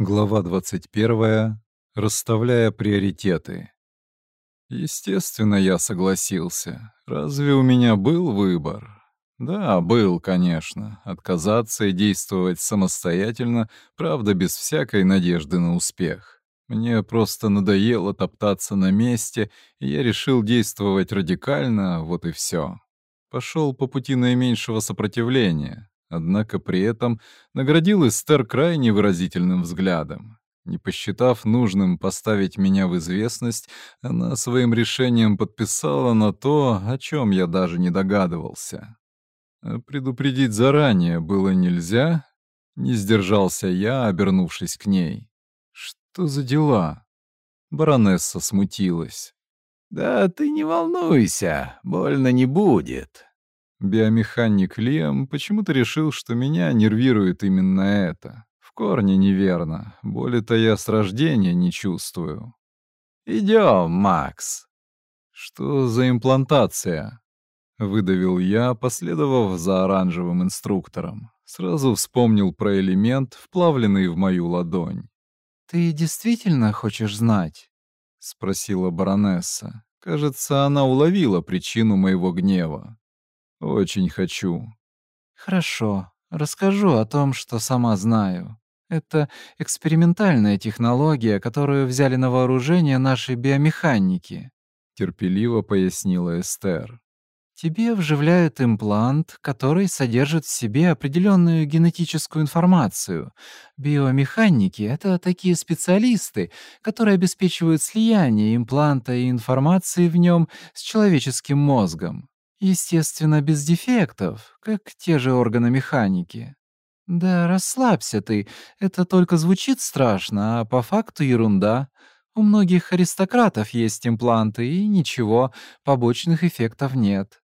Глава 21. Расставляя приоритеты. Естественно, я согласился. Разве у меня был выбор? Да, был, конечно. Отказаться и действовать самостоятельно, правда, без всякой надежды на успех. Мне просто надоело топтаться на месте, и я решил действовать радикально, вот и все. Пошел по пути наименьшего сопротивления, однако при этом наградил Эстер крайне выразительным взглядом. Не посчитав нужным поставить меня в известность, она своим решением подписала на то, о чем я даже не догадывался. А предупредить заранее было нельзя, не сдержался я, обернувшись к ней. «Что за дела?» Баронесса смутилась. «Да ты не волнуйся, больно не будет», Биомеханик Лиам почему-то решил, что меня нервирует именно это. В корне неверно. Боли-то я с рождения не чувствую. «Идем, Макс!» «Что за имплантация?» — выдавил я, последовав за оранжевым инструктором. Сразу вспомнил про элемент, вплавленный в мою ладонь. «Ты действительно хочешь знать?» — спросила баронесса. Кажется, она уловила причину моего гнева. Очень хочу. Хорошо. Расскажу о том, что сама знаю. Это экспериментальная технология, которую взяли на вооружение наши биомеханики. Терпеливо пояснила Эстер. Тебе вживляют имплант, который содержит в себе определенную генетическую информацию. Биомеханики — это такие специалисты, которые обеспечивают слияние импланта и информации в нем с человеческим мозгом. Естественно, без дефектов, как те же органы механики. Да расслабься ты, это только звучит страшно, а по факту ерунда. У многих аристократов есть импланты, и ничего, побочных эффектов нет.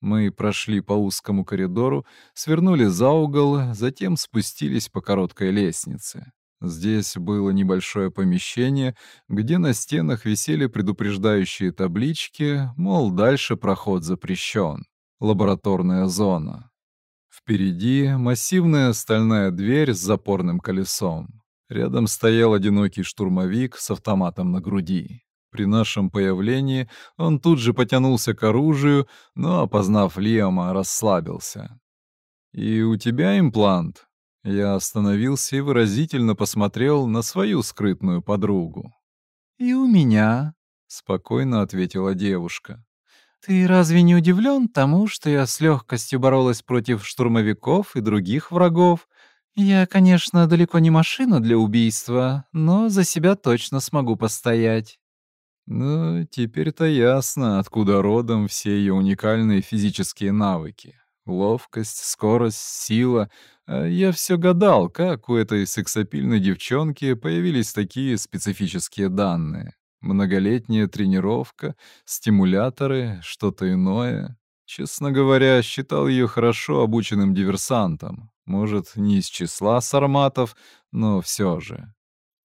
Мы прошли по узкому коридору, свернули за угол, затем спустились по короткой лестнице. Здесь было небольшое помещение, где на стенах висели предупреждающие таблички, мол, дальше проход запрещен. Лабораторная зона. Впереди массивная стальная дверь с запорным колесом. Рядом стоял одинокий штурмовик с автоматом на груди. При нашем появлении он тут же потянулся к оружию, но, опознав Лиама, расслабился. «И у тебя имплант?» Я остановился и выразительно посмотрел на свою скрытную подругу. «И у меня», — спокойно ответила девушка. «Ты разве не удивлен тому, что я с легкостью боролась против штурмовиков и других врагов? Я, конечно, далеко не машина для убийства, но за себя точно смогу постоять». Ну, теперь-то ясно, откуда родом все ее уникальные физические навыки. Ловкость, скорость, сила, я все гадал, как у этой сексапильной девчонки появились такие специфические данные. Многолетняя тренировка, стимуляторы, что-то иное. Честно говоря, считал ее хорошо обученным диверсантом. Может, не из числа сарматов, но все же.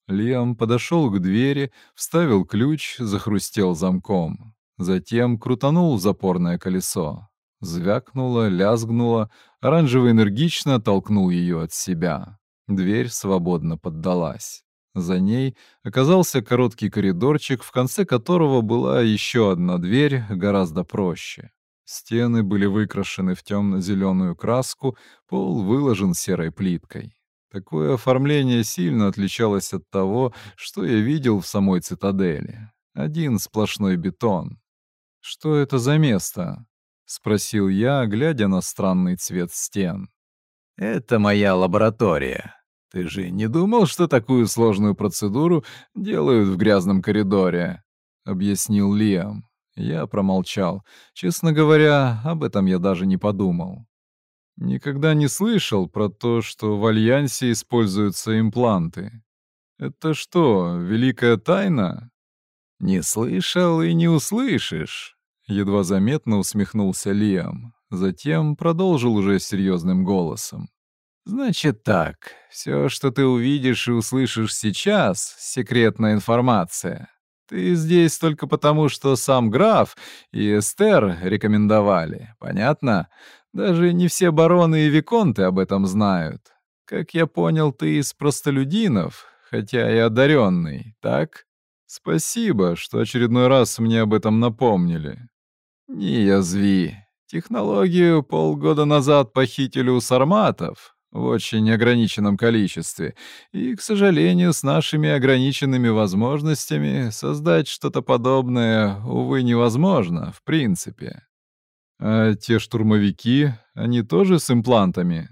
Лиам подошел к двери, вставил ключ, захрустел замком. Затем крутанул запорное колесо. Звякнула, лязгнула, Оранжево энергично толкнул ее от себя. Дверь свободно поддалась. За ней оказался короткий коридорчик, в конце которого была еще одна дверь, гораздо проще. Стены были выкрашены в темно-зеленую краску, пол выложен серой плиткой. Такое оформление сильно отличалось от того, что я видел в самой цитадели. Один сплошной бетон. «Что это за место?» — спросил я, глядя на странный цвет стен. «Это моя лаборатория. Ты же не думал, что такую сложную процедуру делают в грязном коридоре?» — объяснил Лиам. Я промолчал. Честно говоря, об этом я даже не подумал. Никогда не слышал про то, что в Альянсе используются импланты. Это что, великая тайна? Не слышал и не услышишь. Едва заметно усмехнулся Лиам, затем продолжил уже серьезным голосом. «Значит так, все, что ты увидишь и услышишь сейчас, — секретная информация. Ты здесь только потому, что сам граф и Эстер рекомендовали, понятно? Даже не все бароны и виконты об этом знают. Как я понял, ты из простолюдинов, хотя и одаренный, так? Спасибо, что очередной раз мне об этом напомнили. Не язви. Технологию полгода назад похитили у сарматов в очень ограниченном количестве, и, к сожалению, с нашими ограниченными возможностями создать что-то подобное, увы, невозможно, в принципе. А те штурмовики, они тоже с имплантами?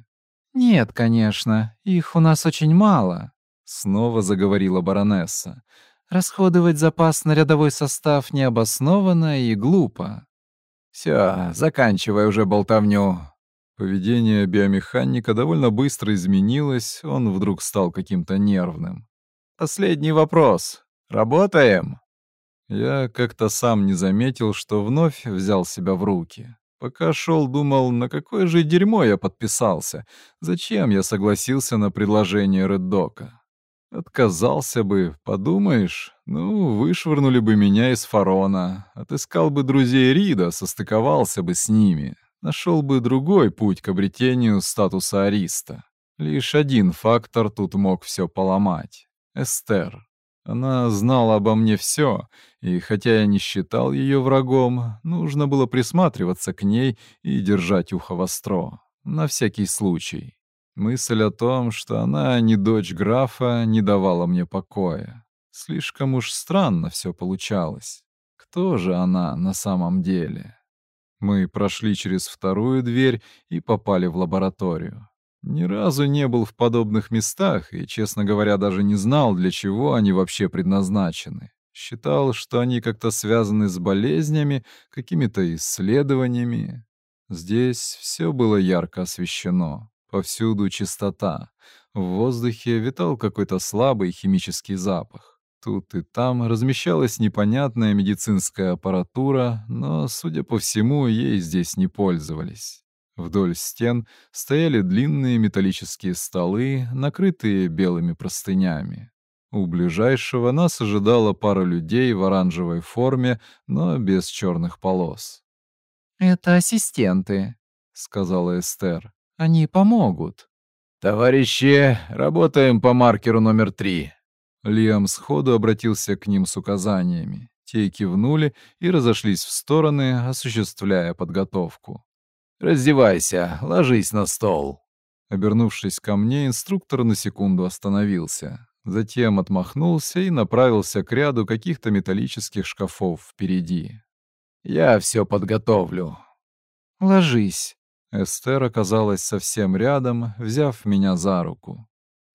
Нет, конечно, их у нас очень мало, снова заговорила баронесса. Расходовать запас на рядовой состав необоснованно и глупо. Все, заканчивай уже болтовню». Поведение биомеханика довольно быстро изменилось, он вдруг стал каким-то нервным. «Последний вопрос. Работаем?» Я как-то сам не заметил, что вновь взял себя в руки. Пока шел, думал, на какое же дерьмо я подписался, зачем я согласился на предложение Реддока. Отказался бы, подумаешь. Ну, вышвырнули бы меня из Фарона. Отыскал бы друзей Рида, состыковался бы с ними. Нашел бы другой путь к обретению статуса ариста. Лишь один фактор тут мог все поломать. Эстер. Она знала обо мне все, и хотя я не считал ее врагом, нужно было присматриваться к ней и держать ухо востро. На всякий случай. Мысль о том, что она не дочь графа, не давала мне покоя. Слишком уж странно все получалось. Кто же она на самом деле? Мы прошли через вторую дверь и попали в лабораторию. Ни разу не был в подобных местах и, честно говоря, даже не знал, для чего они вообще предназначены. Считал, что они как-то связаны с болезнями, какими-то исследованиями. Здесь все было ярко освещено. Повсюду чистота. В воздухе витал какой-то слабый химический запах. Тут и там размещалась непонятная медицинская аппаратура, но, судя по всему, ей здесь не пользовались. Вдоль стен стояли длинные металлические столы, накрытые белыми простынями. У ближайшего нас ожидала пара людей в оранжевой форме, но без черных полос. «Это ассистенты», — сказала Эстер. Они помогут. «Товарищи, работаем по маркеру номер три». Лиам сходу обратился к ним с указаниями. Те кивнули и разошлись в стороны, осуществляя подготовку. «Раздевайся, ложись на стол». Обернувшись ко мне, инструктор на секунду остановился. Затем отмахнулся и направился к ряду каких-то металлических шкафов впереди. «Я все подготовлю». «Ложись», Эстер оказалась совсем рядом, взяв меня за руку.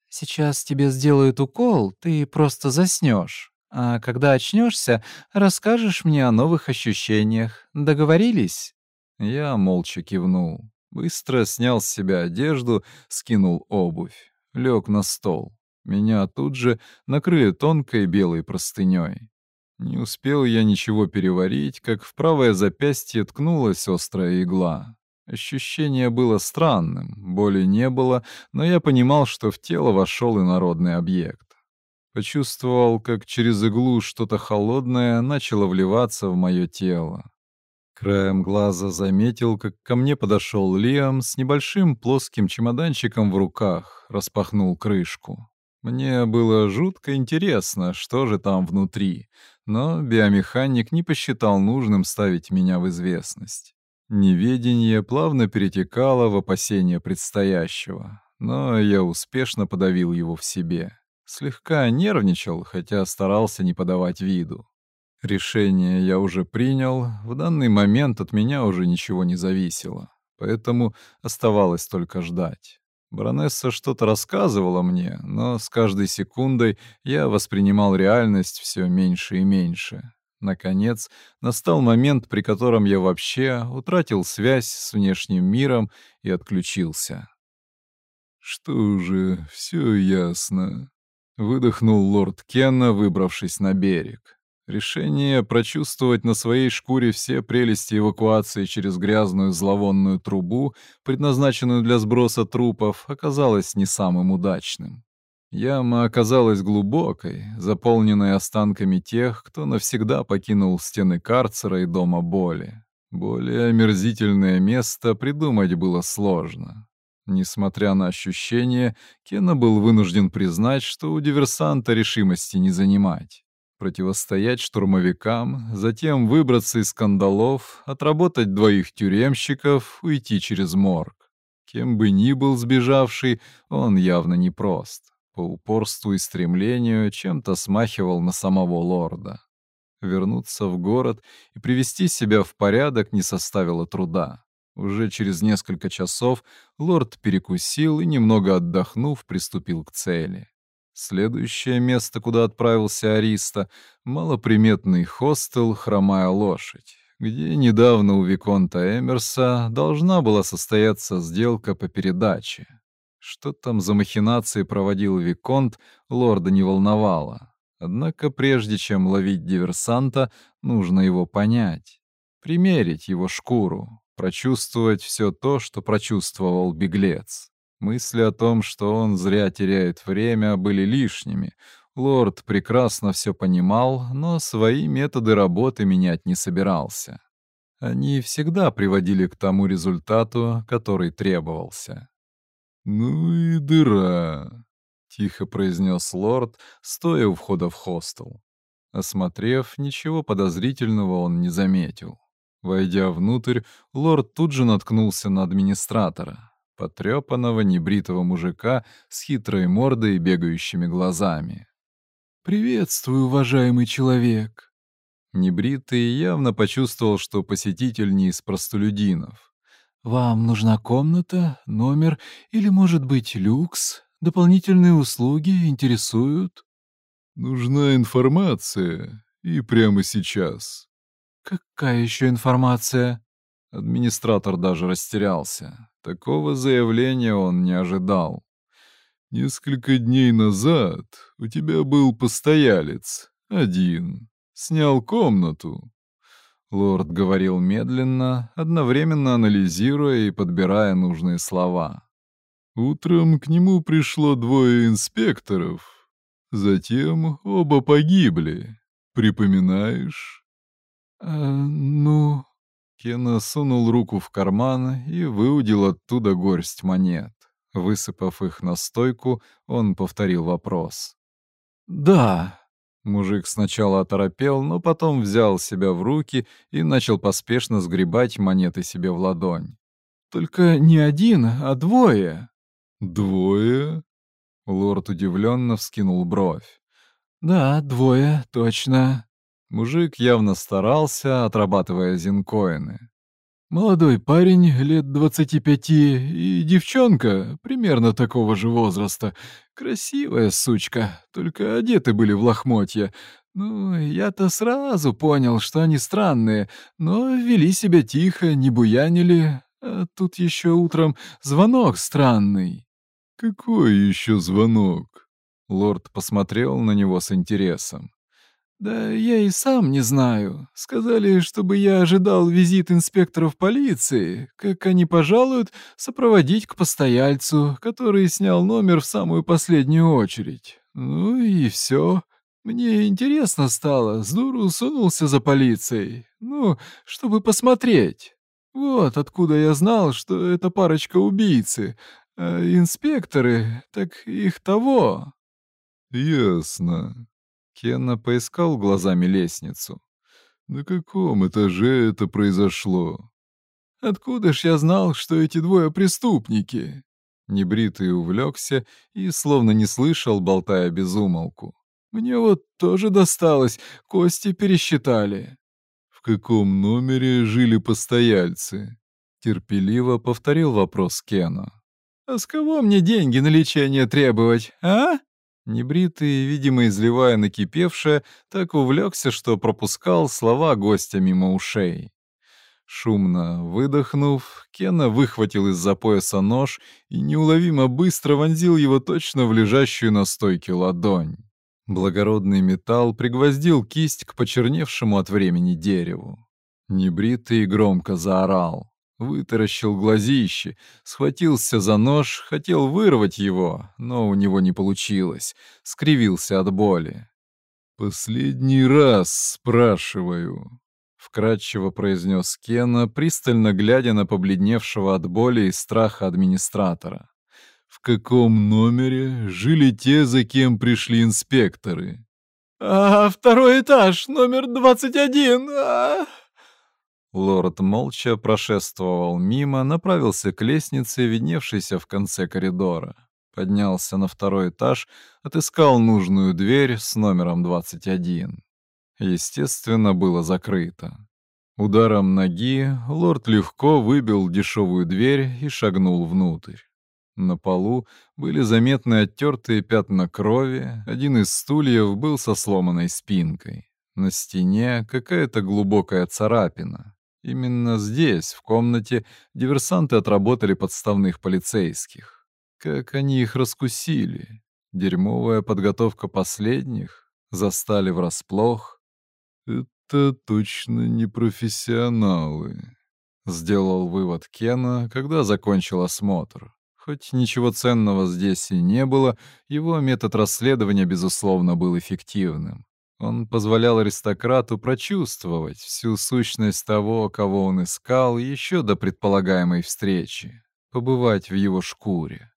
«Сейчас тебе сделают укол, ты просто заснешь. А когда очнешься, расскажешь мне о новых ощущениях. Договорились?» Я молча кивнул. Быстро снял с себя одежду, скинул обувь. Лег на стол. Меня тут же накрыли тонкой белой простыней. Не успел я ничего переварить, как в правое запястье ткнулась острая игла. Ощущение было странным, боли не было, но я понимал, что в тело вошел инородный объект. Почувствовал, как через иглу что-то холодное начало вливаться в мое тело. Краем глаза заметил, как ко мне подошел Лиам с небольшим плоским чемоданчиком в руках, распахнул крышку. Мне было жутко интересно, что же там внутри, но биомеханик не посчитал нужным ставить меня в известность. Неведение плавно перетекало в опасение предстоящего, но я успешно подавил его в себе. Слегка нервничал, хотя старался не подавать виду. Решение я уже принял, в данный момент от меня уже ничего не зависело, поэтому оставалось только ждать. Баронесса что-то рассказывала мне, но с каждой секундой я воспринимал реальность все меньше и меньше. Наконец, настал момент, при котором я вообще утратил связь с внешним миром и отключился. «Что же, все ясно», — выдохнул лорд Кенна, выбравшись на берег. Решение прочувствовать на своей шкуре все прелести эвакуации через грязную зловонную трубу, предназначенную для сброса трупов, оказалось не самым удачным. Яма оказалась глубокой, заполненной останками тех, кто навсегда покинул стены карцера и дома боли. Более омерзительное место придумать было сложно. Несмотря на ощущения, Кена был вынужден признать, что у диверсанта решимости не занимать. Противостоять штурмовикам, затем выбраться из кандалов, отработать двоих тюремщиков, уйти через морг. Кем бы ни был сбежавший, он явно непрост по упорству и стремлению чем-то смахивал на самого лорда. Вернуться в город и привести себя в порядок не составило труда. Уже через несколько часов лорд перекусил и, немного отдохнув, приступил к цели. Следующее место, куда отправился Ариста, малоприметный хостел «Хромая лошадь», где недавно у Виконта Эмерса должна была состояться сделка по передаче. Что там за махинации проводил Виконт, лорда не волновало. Однако прежде чем ловить диверсанта, нужно его понять. Примерить его шкуру, прочувствовать все то, что прочувствовал беглец. Мысли о том, что он зря теряет время, были лишними. Лорд прекрасно все понимал, но свои методы работы менять не собирался. Они всегда приводили к тому результату, который требовался. «Ну и дыра!» — тихо произнес лорд, стоя у входа в хостел. Осмотрев, ничего подозрительного он не заметил. Войдя внутрь, лорд тут же наткнулся на администратора, потрепанного небритого мужика с хитрой мордой и бегающими глазами. «Приветствую, уважаемый человек!» Небритый явно почувствовал, что посетитель не из простолюдинов. Вам нужна комната, номер или, может быть, люкс? Дополнительные услуги интересуют?» «Нужна информация. И прямо сейчас». «Какая еще информация?» Администратор даже растерялся. Такого заявления он не ожидал. «Несколько дней назад у тебя был постоялец. Один. Снял комнату. Лорд говорил медленно, одновременно анализируя и подбирая нужные слова. Утром к нему пришло двое инспекторов. Затем оба погибли. Припоминаешь? «Э, ну...» Кена сунул руку в карман и выудил оттуда горсть монет. Высыпав их на стойку, он повторил вопрос. «Да, Мужик сначала оторопел, но потом взял себя в руки и начал поспешно сгребать монеты себе в ладонь. «Только не один, а двое!» «Двое?» Лорд удивленно вскинул бровь. «Да, двое, точно». Мужик явно старался, отрабатывая зинкоины. Молодой парень, лет 25, и девчонка, примерно такого же возраста. Красивая сучка, только одеты были в лохмотья. Ну, я-то сразу понял, что они странные, но вели себя тихо, не буянили. А тут еще утром звонок странный. «Какой еще звонок?» Лорд посмотрел на него с интересом. Да я и сам не знаю. Сказали, чтобы я ожидал визит инспекторов полиции, как они пожалуют, сопроводить к постояльцу, который снял номер в самую последнюю очередь. Ну и все. Мне интересно стало, с дуру сунулся за полицией. Ну, чтобы посмотреть. Вот откуда я знал, что это парочка убийцы. А инспекторы, так их того. Ясно. Кенна поискал глазами лестницу. «На каком этаже это произошло?» «Откуда ж я знал, что эти двое преступники?» Небритый увлекся и словно не слышал, болтая безумолку. «Мне вот тоже досталось, кости пересчитали». «В каком номере жили постояльцы?» Терпеливо повторил вопрос Кена. «А с кого мне деньги на лечение требовать, а?» Небритый, видимо, изливая накипевшее, так увлекся, что пропускал слова гостя мимо ушей. Шумно выдохнув, Кена выхватил из-за пояса нож и неуловимо быстро вонзил его точно в лежащую на стойке ладонь. Благородный металл пригвоздил кисть к почерневшему от времени дереву. Небритый громко заорал вытаращил глазище, схватился за нож, хотел вырвать его, но у него не получилось, скривился от боли. «Последний раз спрашиваю», — вкратчиво произнес Кена, пристально глядя на побледневшего от боли и страха администратора. «В каком номере жили те, за кем пришли инспекторы?» «А, второй этаж, номер двадцать один, а...» Лорд молча прошествовал мимо, направился к лестнице, видневшейся в конце коридора. Поднялся на второй этаж, отыскал нужную дверь с номером 21. Естественно, было закрыто. Ударом ноги лорд легко выбил дешевую дверь и шагнул внутрь. На полу были заметны оттертые пятна крови, один из стульев был со сломанной спинкой. На стене какая-то глубокая царапина. Именно здесь, в комнате, диверсанты отработали подставных полицейских. Как они их раскусили. Дерьмовая подготовка последних. Застали врасплох. «Это точно не профессионалы», — сделал вывод Кена, когда закончил осмотр. Хоть ничего ценного здесь и не было, его метод расследования, безусловно, был эффективным. Он позволял аристократу прочувствовать всю сущность того, кого он искал еще до предполагаемой встречи, побывать в его шкуре.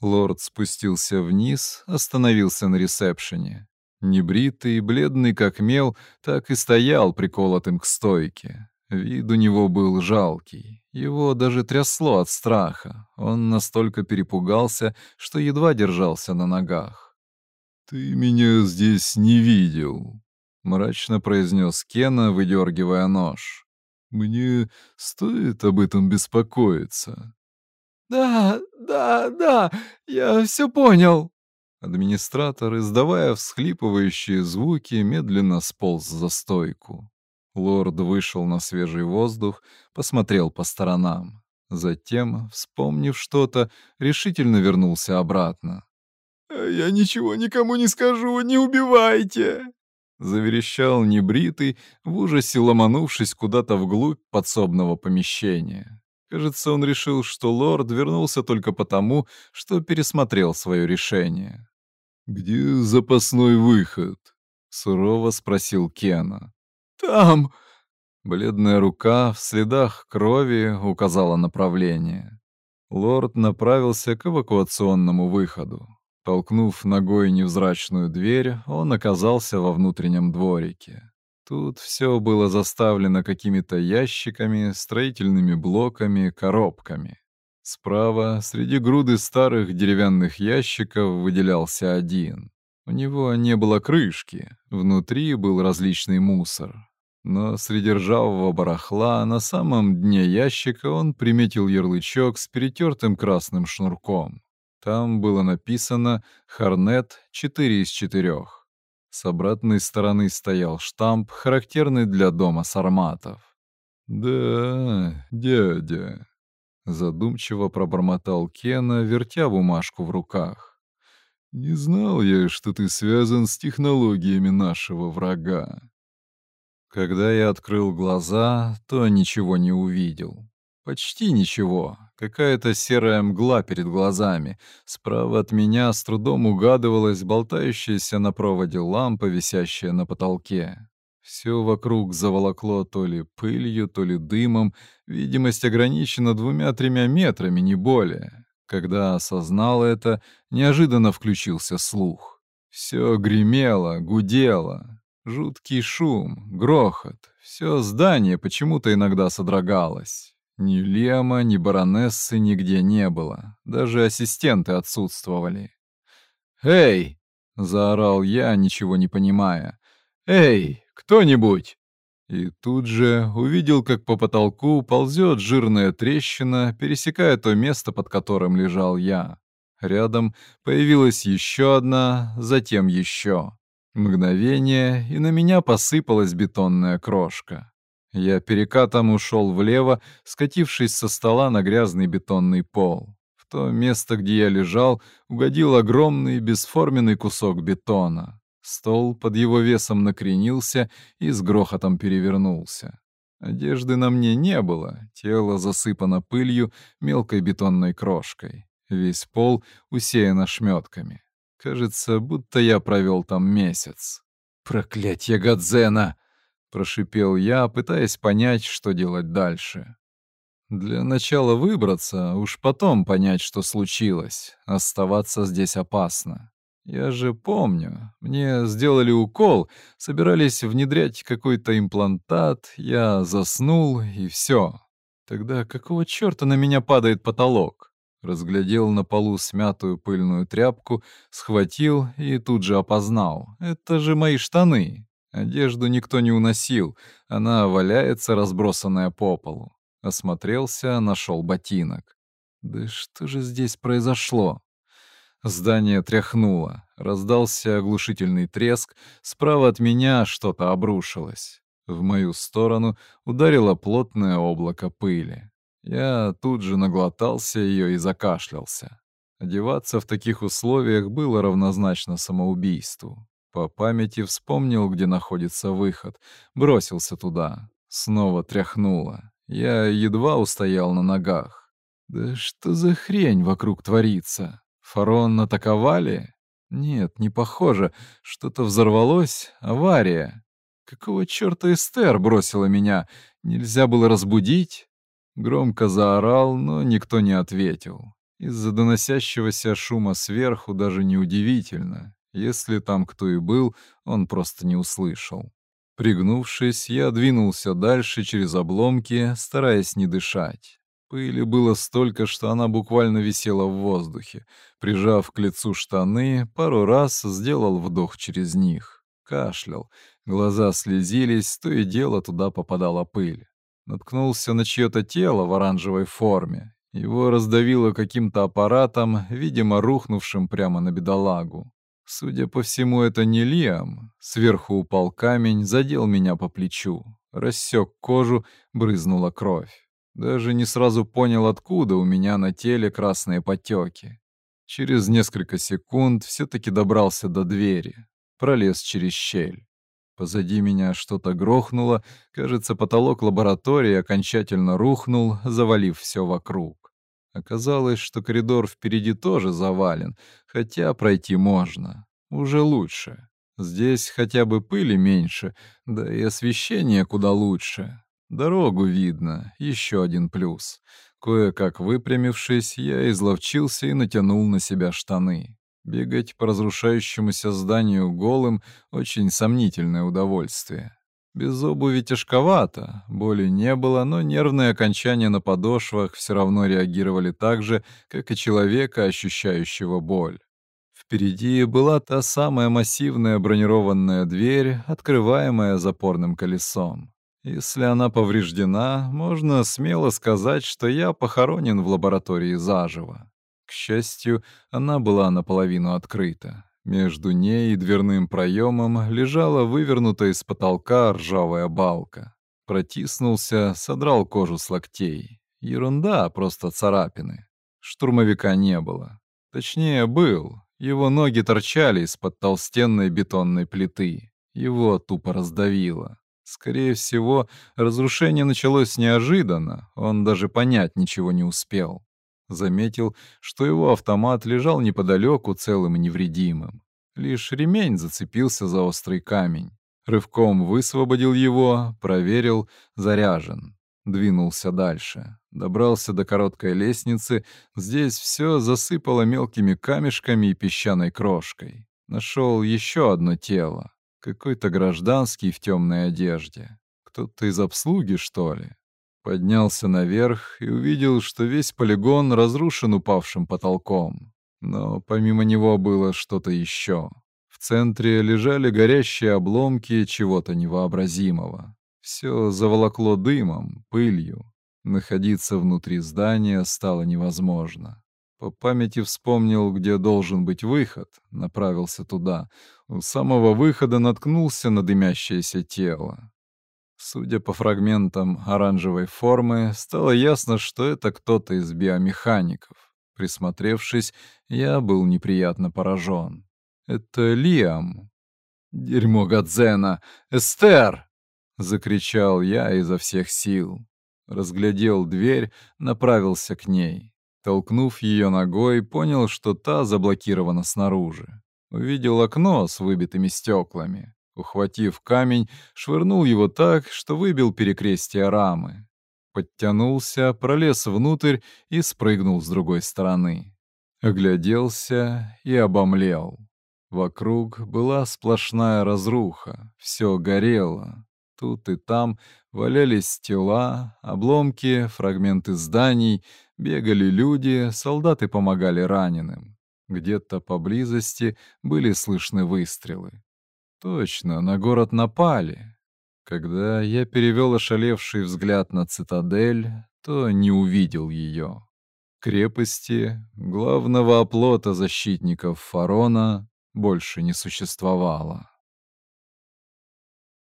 Лорд спустился вниз, остановился на ресепшене. Небритый, бледный как мел, так и стоял приколотым к стойке. Вид у него был жалкий. Его даже трясло от страха. Он настолько перепугался, что едва держался на ногах. «Ты меня здесь не видел», — мрачно произнес Кена, выдергивая нож. «Мне стоит об этом беспокоиться». «Да, да, да, я все понял». Администратор, издавая всхлипывающие звуки, медленно сполз за стойку. Лорд вышел на свежий воздух, посмотрел по сторонам. Затем, вспомнив что-то, решительно вернулся обратно. «Я ничего никому не скажу, не убивайте!» Заверещал небритый, в ужасе ломанувшись куда-то вглубь подсобного помещения. Кажется, он решил, что лорд вернулся только потому, что пересмотрел свое решение. «Где запасной выход?» — сурово спросил Кена. «Там!» Бледная рука в следах крови указала направление. Лорд направился к эвакуационному выходу. Толкнув ногой невзрачную дверь, он оказался во внутреннем дворике. Тут все было заставлено какими-то ящиками, строительными блоками, коробками. Справа, среди груды старых деревянных ящиков, выделялся один. У него не было крышки, внутри был различный мусор. Но среди ржавого барахла на самом дне ящика он приметил ярлычок с перетертым красным шнурком. Там было написано «Хорнет 4 из 4». С обратной стороны стоял штамп, характерный для дома сарматов. «Да, дядя», — задумчиво пробормотал Кена, вертя бумажку в руках. «Не знал я, что ты связан с технологиями нашего врага». Когда я открыл глаза, то ничего не увидел. Почти ничего. Какая-то серая мгла перед глазами. Справа от меня с трудом угадывалась болтающаяся на проводе лампа, висящая на потолке. Все вокруг заволокло то ли пылью, то ли дымом. Видимость ограничена двумя-тремя метрами, не более. Когда осознал это, неожиданно включился слух. Все гремело, гудело. Жуткий шум, грохот. Все здание почему-то иногда содрогалось. Ни Лема, ни баронессы нигде не было. Даже ассистенты отсутствовали. «Эй!» — заорал я, ничего не понимая. «Эй, кто-нибудь!» И тут же увидел, как по потолку ползет жирная трещина, пересекая то место, под которым лежал я. Рядом появилась еще одна, затем еще. Мгновение, и на меня посыпалась бетонная крошка. Я перекатом ушел влево, скатившись со стола на грязный бетонный пол. В то место, где я лежал, угодил огромный бесформенный кусок бетона. Стол под его весом накренился и с грохотом перевернулся. Одежды на мне не было, тело засыпано пылью, мелкой бетонной крошкой. Весь пол усеян ошметками. Кажется, будто я провел там месяц. «Проклятье Гадзена!» Прошипел я, пытаясь понять, что делать дальше. Для начала выбраться, уж потом понять, что случилось. Оставаться здесь опасно. Я же помню, мне сделали укол, собирались внедрять какой-то имплантат, я заснул и все. Тогда какого чёрта на меня падает потолок? Разглядел на полу смятую пыльную тряпку, схватил и тут же опознал. Это же мои штаны. Одежду никто не уносил, она валяется, разбросанная по полу. Осмотрелся, нашел ботинок. Да что же здесь произошло? Здание тряхнуло. Раздался оглушительный треск. Справа от меня что-то обрушилось. В мою сторону ударило плотное облако пыли. Я тут же наглотался ее и закашлялся. Одеваться в таких условиях было равнозначно самоубийству по памяти вспомнил, где находится выход, бросился туда. Снова тряхнуло. Я едва устоял на ногах. «Да что за хрень вокруг творится? Фарон атаковали?» «Нет, не похоже. Что-то взорвалось. Авария. Какого черта Эстер бросила меня? Нельзя было разбудить?» Громко заорал, но никто не ответил. Из-за доносящегося шума сверху даже неудивительно. Если там кто и был, он просто не услышал. Пригнувшись, я двинулся дальше через обломки, стараясь не дышать. Пыли было столько, что она буквально висела в воздухе. Прижав к лицу штаны, пару раз сделал вдох через них. Кашлял. Глаза слезились, то и дело туда попадала пыль. Наткнулся на чье-то тело в оранжевой форме. Его раздавило каким-то аппаратом, видимо, рухнувшим прямо на бедолагу. Судя по всему, это не Лиам. Сверху упал камень, задел меня по плечу. Рассек кожу, брызнула кровь. Даже не сразу понял, откуда у меня на теле красные потеки. Через несколько секунд все-таки добрался до двери. Пролез через щель. Позади меня что-то грохнуло. Кажется, потолок лаборатории окончательно рухнул, завалив все вокруг. Оказалось, что коридор впереди тоже завален, хотя пройти можно. Уже лучше. Здесь хотя бы пыли меньше, да и освещение куда лучше. Дорогу видно, еще один плюс. Кое-как выпрямившись, я изловчился и натянул на себя штаны. Бегать по разрушающемуся зданию голым — очень сомнительное удовольствие. Без обуви тяжковато, боли не было, но нервные окончания на подошвах все равно реагировали так же, как и человека, ощущающего боль. Впереди была та самая массивная бронированная дверь, открываемая запорным колесом. Если она повреждена, можно смело сказать, что я похоронен в лаборатории заживо. К счастью, она была наполовину открыта. Между ней и дверным проемом лежала вывернутая из потолка ржавая балка. Протиснулся, содрал кожу с локтей. Ерунда, просто царапины. Штурмовика не было. Точнее, был. Его ноги торчали из-под толстенной бетонной плиты. Его тупо раздавило. Скорее всего, разрушение началось неожиданно, он даже понять ничего не успел. Заметил, что его автомат лежал неподалеку целым и невредимым. Лишь ремень зацепился за острый камень. Рывком высвободил его, проверил, заряжен. Двинулся дальше. Добрался до короткой лестницы. Здесь все засыпало мелкими камешками и песчаной крошкой. Нашел еще одно тело. Какой-то гражданский в темной одежде. Кто-то из обслуги, что ли? Поднялся наверх и увидел, что весь полигон разрушен упавшим потолком. Но помимо него было что-то еще. В центре лежали горящие обломки чего-то невообразимого. Все заволокло дымом, пылью. Находиться внутри здания стало невозможно. По памяти вспомнил, где должен быть выход, направился туда. У самого выхода наткнулся на дымящееся тело. Судя по фрагментам оранжевой формы, стало ясно, что это кто-то из биомехаников. Присмотревшись, я был неприятно поражен. «Это Лиам». «Дерьмо Гадзена! Эстер!» — закричал я изо всех сил. Разглядел дверь, направился к ней. Толкнув ее ногой, понял, что та заблокирована снаружи. Увидел окно с выбитыми стеклами. Ухватив камень, швырнул его так, что выбил перекрестие рамы. Подтянулся, пролез внутрь и спрыгнул с другой стороны. Огляделся и обомлел. Вокруг была сплошная разруха, все горело. Тут и там валялись тела, обломки, фрагменты зданий, бегали люди, солдаты помогали раненым. Где-то поблизости были слышны выстрелы. Точно, на город напали. Когда я перевел ошалевший взгляд на цитадель, то не увидел ее. Крепости, главного оплота защитников Фарона, больше не существовало.